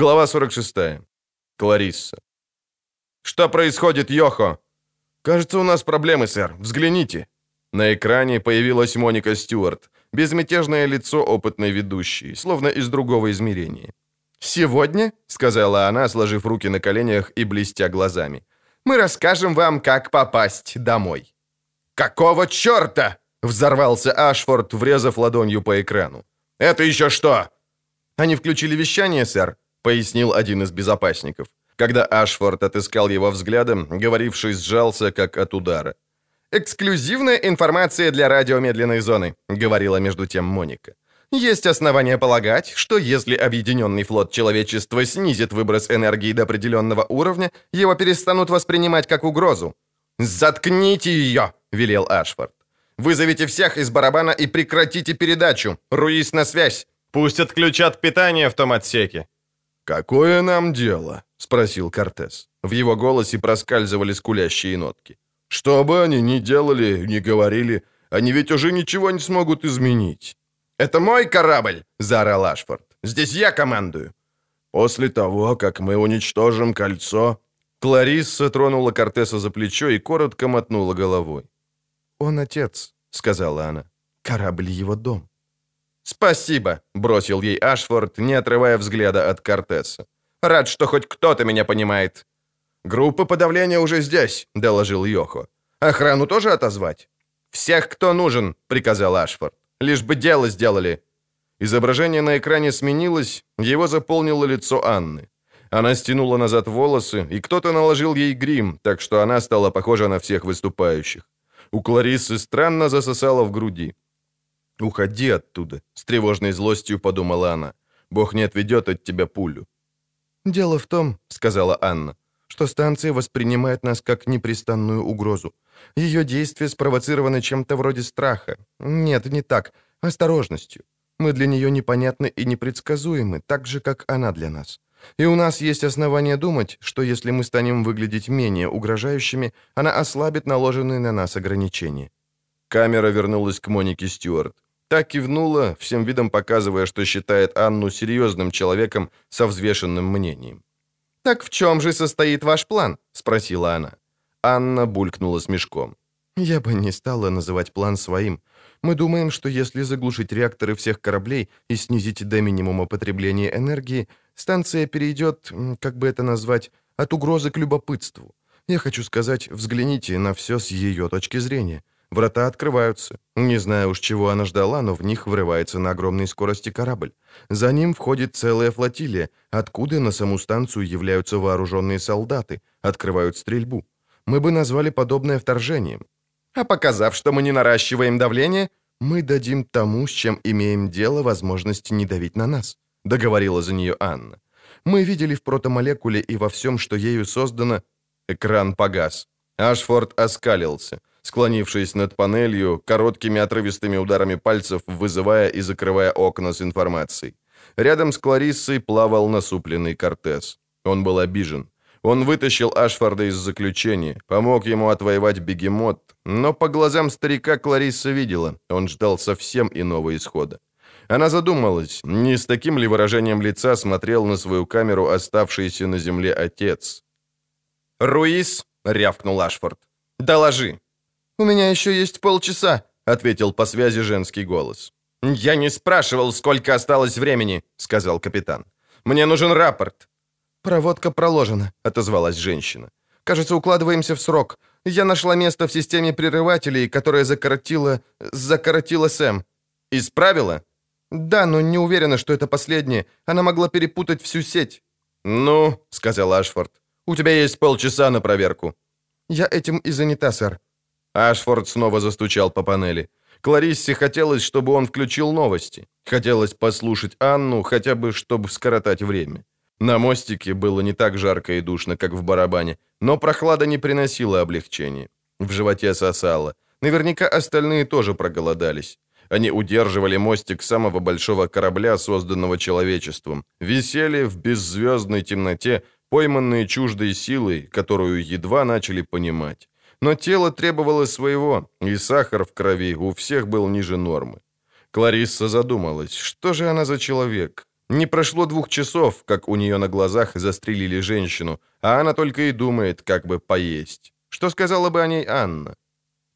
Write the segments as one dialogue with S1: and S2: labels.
S1: Глава 46. Кларисса. «Что происходит, Йохо?» «Кажется, у нас проблемы, сэр. Взгляните». На экране появилась Моника Стюарт, безмятежное лицо опытной ведущей, словно из другого измерения. «Сегодня», — сказала она, сложив руки на коленях и блестя глазами, «мы расскажем вам, как попасть домой». «Какого черта?» — взорвался Ашфорд, врезав ладонью по экрану. «Это еще что?» «Они включили вещание, сэр», — пояснил один из безопасников. Когда Ашфорд отыскал его взглядом, говоривший сжался, как от удара. «Эксклюзивная информация для радиомедленной зоны», — говорила между тем Моника. «Есть основания полагать, что если объединенный флот человечества снизит выброс энергии до определенного уровня, его перестанут воспринимать как угрозу». «Заткните ее!» — велел Ашфорд. «Вызовите всех из барабана и прекратите передачу. Руис на связь. Пусть отключат питание в том отсеке».
S2: «Какое нам дело?» — спросил Кортес. В его голосе проскальзывали скулящие нотки. «Что бы они ни делали, ни говорили, они ведь уже ничего не смогут изменить».
S1: «Это мой корабль!» — заорал Ашфорд. «Здесь я командую».
S2: «После того, как мы уничтожим кольцо...»
S1: Кларисса тронула Кортеса за плечо и коротко мотнула головой.
S3: «Он отец», — сказала она. «Корабль его дом».
S1: «Спасибо», — бросил ей Ашфорд, не отрывая взгляда от Кортеса. «Рад, что хоть кто-то меня понимает». «Группа подавления уже здесь», — доложил Йохо. «Охрану тоже отозвать?» «Всех, кто нужен», — приказал Ашфорд. «Лишь бы дело сделали». Изображение на экране сменилось, его заполнило лицо Анны. Она стянула назад волосы, и кто-то наложил ей грим, так что она стала похожа на всех выступающих. У Кларисы странно засосало в груди. «Уходи оттуда», — с тревожной злостью подумала она. «Бог не отведет от тебя пулю».
S3: «Дело в том», — сказала Анна, «что станция воспринимает нас как непрестанную угрозу. Ее действия спровоцированы чем-то вроде страха. Нет, не так, осторожностью. Мы для нее непонятны и непредсказуемы, так же, как она для нас. И у нас есть основания думать, что если мы станем выглядеть менее угрожающими, она ослабит наложенные на нас ограничения».
S1: Камера вернулась к Монике Стюарт. Так кивнула, всем видом показывая, что считает Анну серьезным человеком со взвешенным мнением. «Так в чем же состоит ваш план?» — спросила она. Анна булькнула с мешком.
S3: «Я бы не стала называть план своим. Мы думаем, что если заглушить реакторы всех кораблей и снизить до минимума потребление энергии, станция перейдет, как бы это назвать, от угрозы к любопытству. Я хочу сказать, взгляните на все с ее точки зрения. Врата открываются. Не знаю уж, чего она ждала, но в них врывается на огромной скорости корабль. За ним входит целая флотилия, откуда на саму станцию являются вооруженные солдаты, открывают стрельбу. Мы бы назвали подобное вторжением. А показав, что мы не наращиваем давление, мы дадим тому, с чем имеем дело, возможность не давить на нас», — договорила за нее Анна. «Мы видели в протомолекуле и во всем, что ею создано...» Экран погас. Ашфорд оскалился склонившись над панелью, короткими отрывистыми ударами пальцев, вызывая и закрывая окна с информацией. Рядом с Клариссой плавал насупленный Кортес. Он был обижен. Он вытащил Ашфорда из заключения, помог ему отвоевать бегемот, но по глазам старика Кларисса видела, он ждал совсем иного исхода. Она задумалась, не с таким ли выражением лица смотрел на свою камеру оставшийся на земле отец. «Руис!» — рявкнул Ашфорд. «Доложи!» «У меня еще есть полчаса», — ответил по связи женский голос. «Я не спрашивал, сколько осталось времени», — сказал капитан. «Мне нужен рапорт». «Проводка проложена», — отозвалась женщина. «Кажется, укладываемся в срок. Я нашла место в системе прерывателей, которое закоротило... закоротило Сэм». «Исправила?» «Да, но не уверена, что это последнее. Она могла перепутать всю сеть». «Ну», — сказал Ашфорд, — «у тебя есть полчаса на проверку». «Я этим и занята, сэр», Ашфорд снова застучал по панели. Клариссе хотелось, чтобы он включил новости. Хотелось послушать Анну, хотя бы, чтобы скоротать время. На мостике было не так жарко и душно, как в барабане, но прохлада не приносила облегчения. В животе сосало. Наверняка остальные тоже проголодались. Они удерживали мостик самого большого корабля, созданного человечеством. Висели в беззвездной темноте, пойманные чуждой силой, которую едва начали понимать. Но тело требовало своего, и сахар в крови у всех был ниже нормы. Кларисса задумалась, что же она за человек?
S1: Не прошло двух часов, как у нее на глазах застрелили женщину, а она только и думает, как бы поесть. Что сказала бы о ней Анна?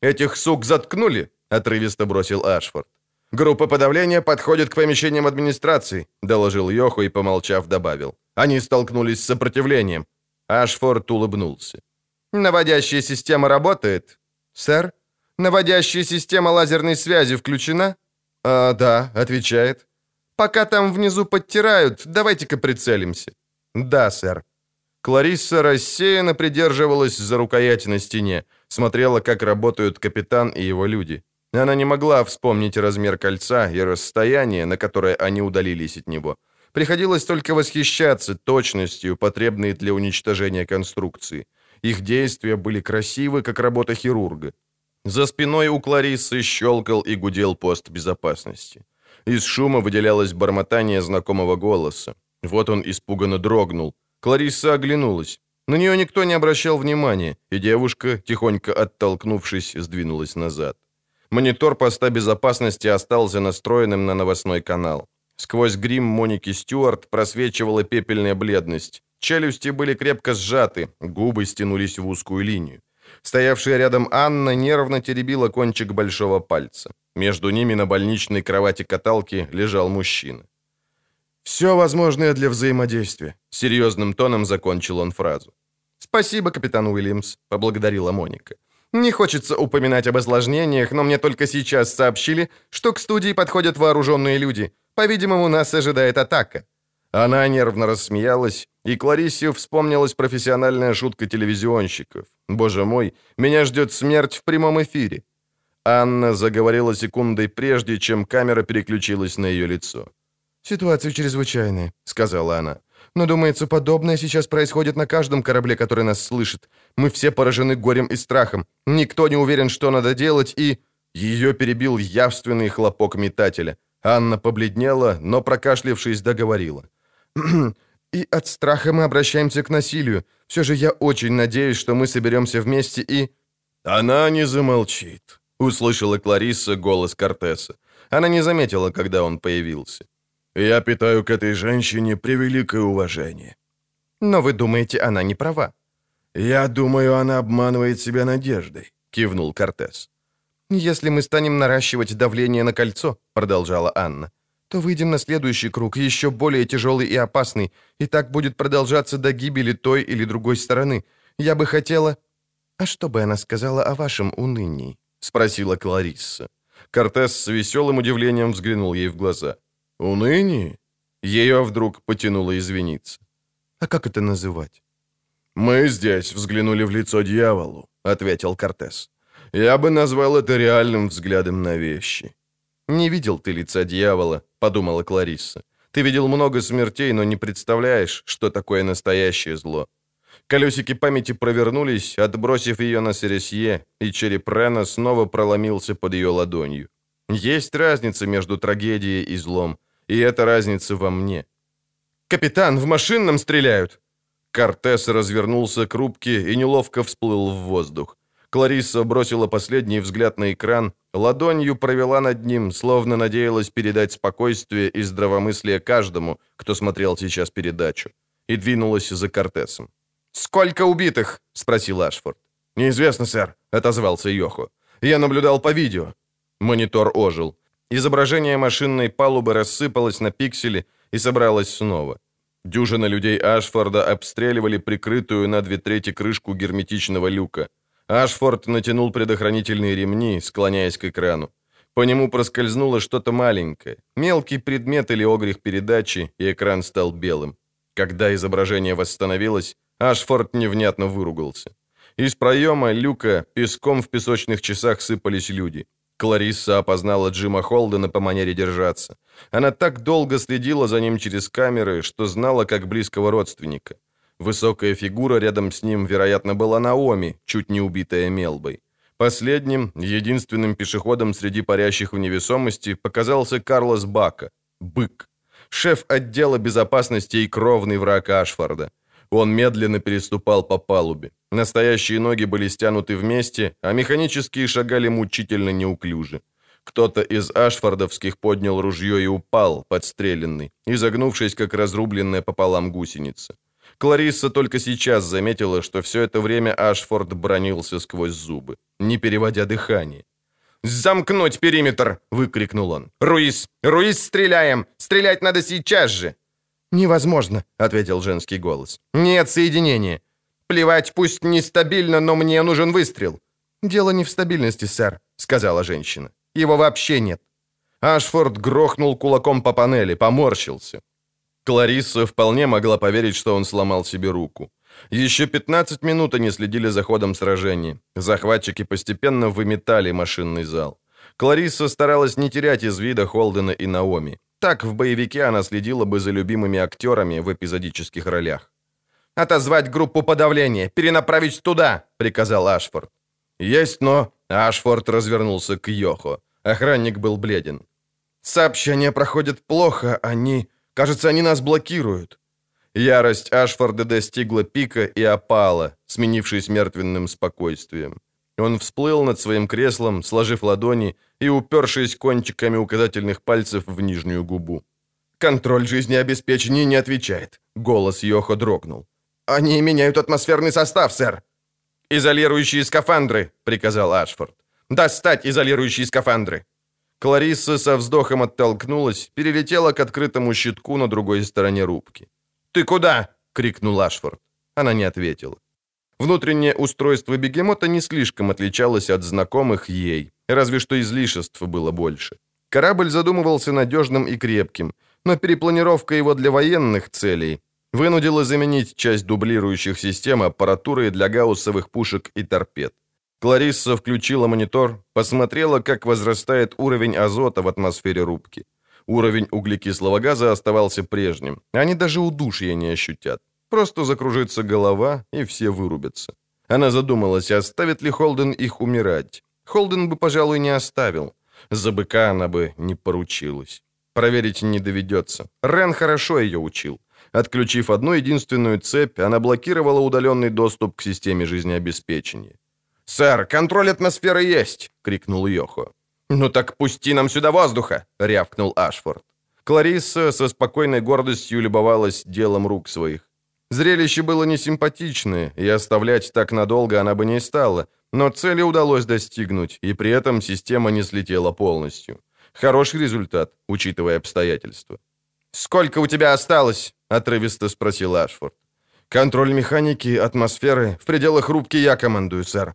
S1: «Этих сук заткнули?» — отрывисто бросил Ашфорд. «Группа подавления подходит к помещениям администрации», — доложил Йоху и, помолчав, добавил. «Они столкнулись с сопротивлением». Ашфорд улыбнулся. «Наводящая система работает?» «Сэр, наводящая система лазерной связи включена?» «А, да», — отвечает. «Пока там внизу подтирают, давайте-ка прицелимся». «Да, сэр». Кларисса рассеянно придерживалась за рукоять на стене, смотрела, как работают капитан и его люди. Она не могла вспомнить размер кольца и расстояние, на которое они удалились от него. Приходилось только восхищаться точностью, потребной для уничтожения конструкции. Их действия были красивы, как работа хирурга. За спиной у Клариссы щелкал и гудел пост безопасности. Из шума выделялось бормотание знакомого голоса. Вот он испуганно дрогнул. Кларисса оглянулась. На нее никто не обращал внимания, и девушка, тихонько оттолкнувшись, сдвинулась назад. Монитор поста безопасности остался настроенным на новостной канал. Сквозь грим Моники Стюарт просвечивала пепельная бледность. Челюсти были крепко сжаты, губы стянулись в узкую линию. Стоявшая рядом Анна нервно теребила кончик большого пальца. Между ними на больничной кровати каталки лежал мужчина. «Все возможное для взаимодействия», — серьезным тоном закончил он фразу. «Спасибо, капитан Уильямс», — поблагодарила Моника. «Не хочется упоминать об осложнениях, но мне только сейчас сообщили, что к студии подходят вооруженные люди. По-видимому, нас ожидает атака». Она нервно рассмеялась, и Клариссе вспомнилась профессиональная шутка телевизионщиков. «Боже мой, меня ждет смерть в прямом эфире». Анна заговорила секундой прежде, чем камера переключилась на ее лицо. «Ситуация чрезвычайная», — сказала она. «Но, думается, подобное сейчас происходит на каждом корабле, который нас слышит. Мы все поражены горем и страхом. Никто не уверен, что надо делать, и...» Ее перебил явственный хлопок метателя. Анна побледнела, но, прокашлившись, договорила. «И от страха мы обращаемся к насилию. Все же я очень надеюсь, что мы соберемся вместе и...»
S2: «Она не замолчит», — услышала Кларисса голос Кортеса. Она не заметила, когда он появился. «Я питаю к этой женщине превеликое уважение».
S1: «Но вы думаете, она не права?»
S2: «Я думаю, она обманывает себя надеждой», — кивнул Кортес.
S1: «Если мы станем наращивать давление на кольцо», — продолжала Анна, то выйдем на следующий круг, еще более тяжелый и опасный, и так будет продолжаться до гибели той или другой стороны. Я бы хотела...» «А что бы она сказала о вашем унынии?» — спросила Кларисса.
S2: Кортес с веселым удивлением взглянул ей в глаза. «Уныние?» Ее вдруг потянуло извиниться.
S1: «А как это называть?»
S2: «Мы здесь взглянули в лицо дьяволу», — ответил Кортес. «Я бы назвал это реальным взглядом на вещи».
S1: «Не видел ты лица дьявола», — подумала Кларисса. «Ты видел много смертей, но не представляешь, что такое настоящее зло». Колесики памяти провернулись, отбросив ее на Сересье, и череп Рена снова проломился под ее ладонью. Есть разница между трагедией и злом, и эта разница во мне. «Капитан, в машинном стреляют!» Кортес развернулся к рубке и неловко всплыл в воздух. Клариса бросила последний взгляд на экран, ладонью провела над ним, словно надеялась передать спокойствие и здравомыслие каждому, кто смотрел сейчас передачу, и двинулась за Кортесом. «Сколько убитых?» — спросил Ашфорд.
S2: «Неизвестно, сэр», — отозвался Йохо. «Я наблюдал по видео».
S1: Монитор ожил. Изображение машинной палубы рассыпалось на пиксели и собралось снова. Дюжина людей Ашфорда обстреливали прикрытую на две трети крышку герметичного люка. Ашфорд натянул предохранительные ремни, склоняясь к экрану. По нему проскользнуло что-то маленькое, мелкий предмет или огрих передачи, и экран стал белым. Когда изображение восстановилось, Ашфорд невнятно выругался. Из проема люка песком в песочных часах сыпались люди. Кларисса опознала Джима Холдена по манере держаться. Она так долго следила за ним через камеры, что знала как близкого родственника. Высокая фигура рядом с ним, вероятно, была Наоми, чуть не убитая Мелбой. Последним, единственным пешеходом среди парящих в невесомости показался Карлос Бака, бык, шеф отдела безопасности и кровный враг Ашфорда. Он медленно переступал по палубе. Настоящие ноги были стянуты вместе, а механические шагали мучительно неуклюже. Кто-то из ашфордовских поднял ружье и упал, подстреленный, изогнувшись, как разрубленная пополам гусеница. Кларисса только сейчас заметила, что все это время Ашфорд бронился сквозь зубы, не переводя дыхание. «Замкнуть периметр!» — выкрикнул он. «Руис! Руис, стреляем! Стрелять надо сейчас же!»
S3: «Невозможно», — ответил женский голос.
S1: «Нет соединения. Плевать, пусть нестабильно, но мне нужен выстрел».
S3: «Дело не в стабильности, сэр», — сказала женщина.
S1: «Его вообще нет». Ашфорд грохнул кулаком по панели, поморщился. Кларисса вполне могла поверить, что он сломал себе руку. Еще 15 минут они следили за ходом сражения. Захватчики постепенно выметали машинный зал. Кларисса старалась не терять из вида Холдена и Наоми. Так в боевике она следила бы за любимыми актерами в эпизодических ролях. «Отозвать группу подавления! Перенаправить туда!» — приказал Ашфорд. «Есть, но...» — Ашфорд развернулся к Йохо. Охранник был бледен. «Сообщения проходят плохо, они... Кажется, они нас блокируют». Ярость Ашфорда достигла пика и опала, сменившись мертвенным спокойствием. Он всплыл над своим креслом, сложив ладони и упершись кончиками указательных пальцев в нижнюю губу. «Контроль жизнеобеспечения не отвечает», — голос Йохо дрогнул. «Они меняют атмосферный состав, сэр». «Изолирующие скафандры», — приказал Ашфорд. «Достать изолирующие скафандры». Кларисса со вздохом оттолкнулась, перелетела к открытому щитку на другой стороне рубки. «Ты куда?» — крикнул Ашфорд. Она не ответила. Внутреннее устройство бегемота не слишком отличалось от знакомых ей, разве что излишеств было больше. Корабль задумывался надежным и крепким, но перепланировка его для военных целей вынудила заменить часть дублирующих систем аппаратурой для гауссовых пушек и торпед. Кларисса включила монитор, посмотрела, как возрастает уровень азота в атмосфере рубки. Уровень углекислого газа оставался прежним. Они даже удушья не ощутят. Просто закружится голова, и все вырубятся. Она задумалась, оставит ли Холден их умирать. Холден бы, пожалуй, не оставил. За быка она бы не поручилась. Проверить не доведется. Рен хорошо ее учил. Отключив одну единственную цепь, она блокировала удаленный доступ к системе жизнеобеспечения. «Сэр, контроль атмосферы есть!» — крикнул Йохо. «Ну так пусти нам сюда воздуха!» — рявкнул Ашфорд. Кларисса со спокойной гордостью любовалась делом рук своих. Зрелище было несимпатичное, и оставлять так надолго она бы не стала, но цели удалось достигнуть, и при этом система не слетела полностью. Хороший результат, учитывая обстоятельства. «Сколько у тебя осталось?» — отрывисто спросил Ашфорд. «Контроль механики, атмосферы. В пределах рубки я командую, сэр».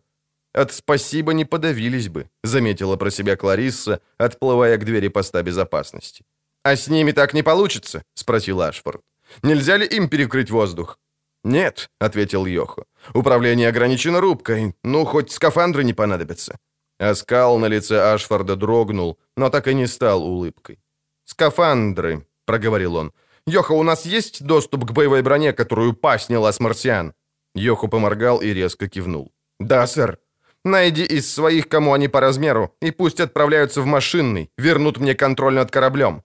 S1: «От спасибо не подавились бы», — заметила про себя Кларисса, отплывая к двери поста безопасности. «А с ними так не получится?» — спросил Ашфорд. «Нельзя ли им перекрыть воздух?» «Нет», — ответил Йохо. «Управление ограничено рубкой. Ну, хоть скафандры не понадобятся». Оскал на лице Ашфорда дрогнул, но так и не стал улыбкой. «Скафандры», — проговорил он. «Йохо, у нас есть доступ к боевой броне, которую па сняла с марсиан?» Йохо поморгал и резко кивнул. «Да, сэр. Найди из своих, кому они по размеру, и пусть отправляются в машинный, вернут мне контроль над кораблем».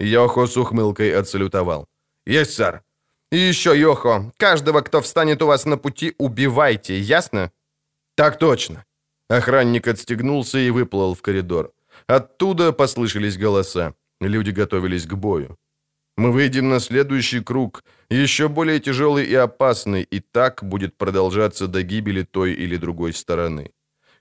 S1: Йохо с ухмылкой отсалютовал. «Есть, сэр». «И еще, Йохо, каждого, кто встанет у вас на пути, убивайте, ясно?» «Так точно». Охранник отстегнулся и выплыл в коридор. Оттуда послышались голоса. Люди готовились к бою. Мы выйдем на следующий круг, еще более тяжелый и опасный, и так будет продолжаться до гибели той или другой стороны.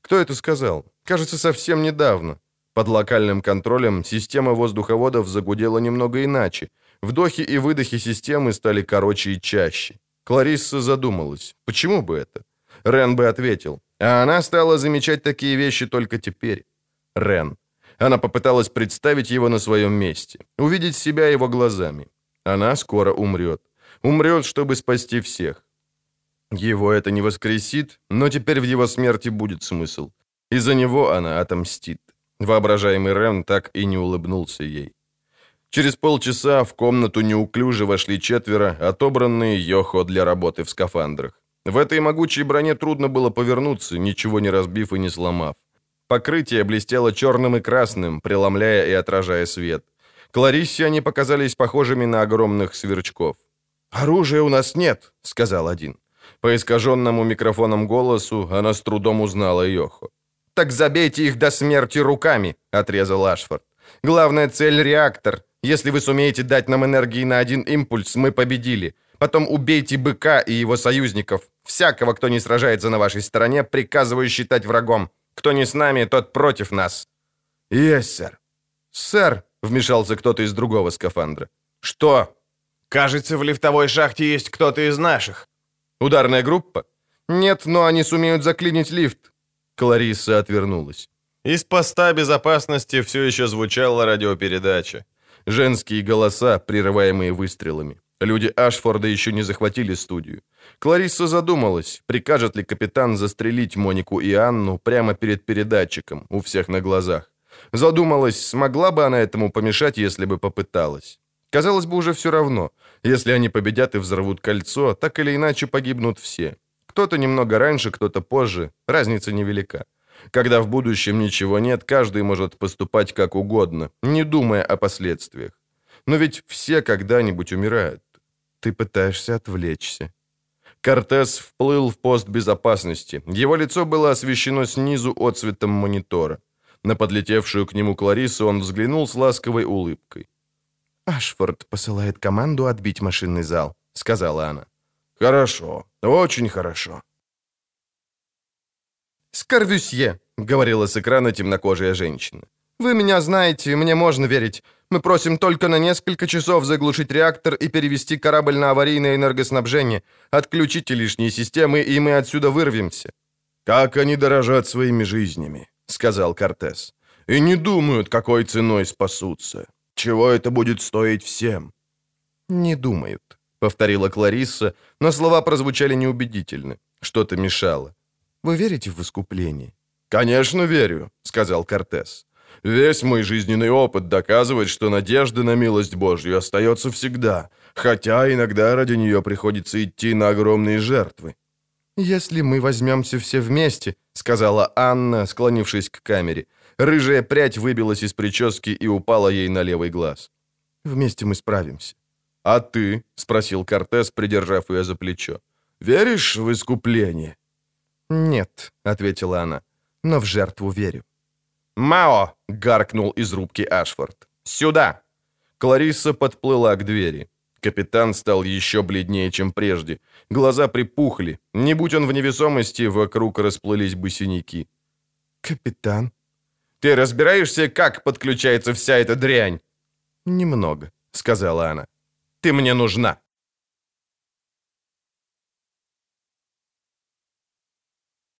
S1: Кто это сказал? Кажется, совсем недавно. Под локальным контролем система воздуховодов загудела немного иначе. Вдохи и выдохи системы стали короче и чаще. Кларисса задумалась, почему бы это? Рен бы ответил, а она стала замечать такие вещи только теперь. Рен. Она попыталась представить его на своем месте, увидеть себя его глазами. Она скоро умрет. Умрет, чтобы спасти всех. Его это не воскресит, но теперь в его смерти будет смысл. Из-за него она отомстит. Воображаемый Рен так и не улыбнулся ей. Через полчаса в комнату неуклюже вошли четверо, отобранные Йохо для работы в скафандрах. В этой могучей броне трудно было повернуться, ничего не разбив и не сломав. Покрытие блестело черным и красным, преломляя и отражая свет. Клариссе они показались похожими на огромных сверчков. «Оружия у нас нет», — сказал один. По искаженному микрофоном голосу она с трудом узнала Йохо. «Так забейте их до смерти руками», — отрезал Ашфорд. «Главная цель — реактор. Если вы сумеете дать нам энергии на один импульс, мы победили. Потом убейте быка и его союзников. Всякого, кто не сражается на вашей стороне, приказываю считать врагом. Кто не с нами, тот против нас».
S2: «Есть, сэр».
S1: «Сэр», — вмешался кто-то из другого скафандра. «Что?»
S4: «Кажется, в лифтовой шахте есть кто-то из наших».
S1: «Ударная группа?» «Нет, но они сумеют заклинить лифт». Клариса отвернулась. Из поста безопасности все еще звучала радиопередача. Женские голоса, прерываемые выстрелами. Люди Ашфорда еще не захватили студию. Кларисса задумалась, прикажет ли капитан застрелить Монику и Анну прямо перед передатчиком, у всех на глазах. Задумалась, смогла бы она этому помешать, если бы попыталась. Казалось бы, уже все равно. Если они победят и взорвут кольцо, так или иначе погибнут все. Кто-то немного раньше, кто-то позже. Разница невелика. Когда в будущем ничего нет, каждый может поступать как угодно, не думая о последствиях. Но ведь все когда-нибудь умирают. Ты пытаешься отвлечься. Кортес вплыл в пост безопасности. Его лицо было освещено снизу отцветом монитора. На подлетевшую к нему Кларису он взглянул с ласковой улыбкой. «Ашфорд посылает команду отбить машинный зал», — сказала она.
S2: «Хорошо, очень хорошо».
S1: «Скорвюсье», — говорила с экрана темнокожая женщина. «Вы меня знаете, мне можно верить. Мы просим только на несколько часов заглушить реактор и перевести корабль на аварийное энергоснабжение. Отключите лишние системы, и мы отсюда вырвемся».
S2: «Как они дорожат своими жизнями», — сказал Кортес. «И не думают, какой ценой спасутся. Чего это будет стоить всем?»
S1: «Не думают», — повторила Кларисса, но слова прозвучали неубедительно. Что-то мешало. «Вы верите в искупление?»
S2: «Конечно верю», — сказал Кортес. «Весь мой жизненный опыт доказывает, что надежда на милость Божью остается всегда, хотя иногда ради нее приходится идти на огромные жертвы».
S1: «Если мы возьмемся все вместе», — сказала Анна, склонившись к камере. Рыжая прядь выбилась из прически и упала ей на левый глаз. «Вместе мы справимся».
S2: «А ты?» — спросил Кортес, придержав ее за плечо. «Веришь в искупление?»
S1: «Нет», — ответила она, — «но в жертву верю». «Мао!» — гаркнул из рубки Ашфорд. «Сюда!» Кларисса подплыла к двери. Капитан стал еще бледнее, чем прежде. Глаза припухли. Не будь он в невесомости, вокруг расплылись бы синяки. «Капитан?» «Ты разбираешься, как подключается вся эта дрянь?» «Немного», — сказала она. «Ты мне нужна».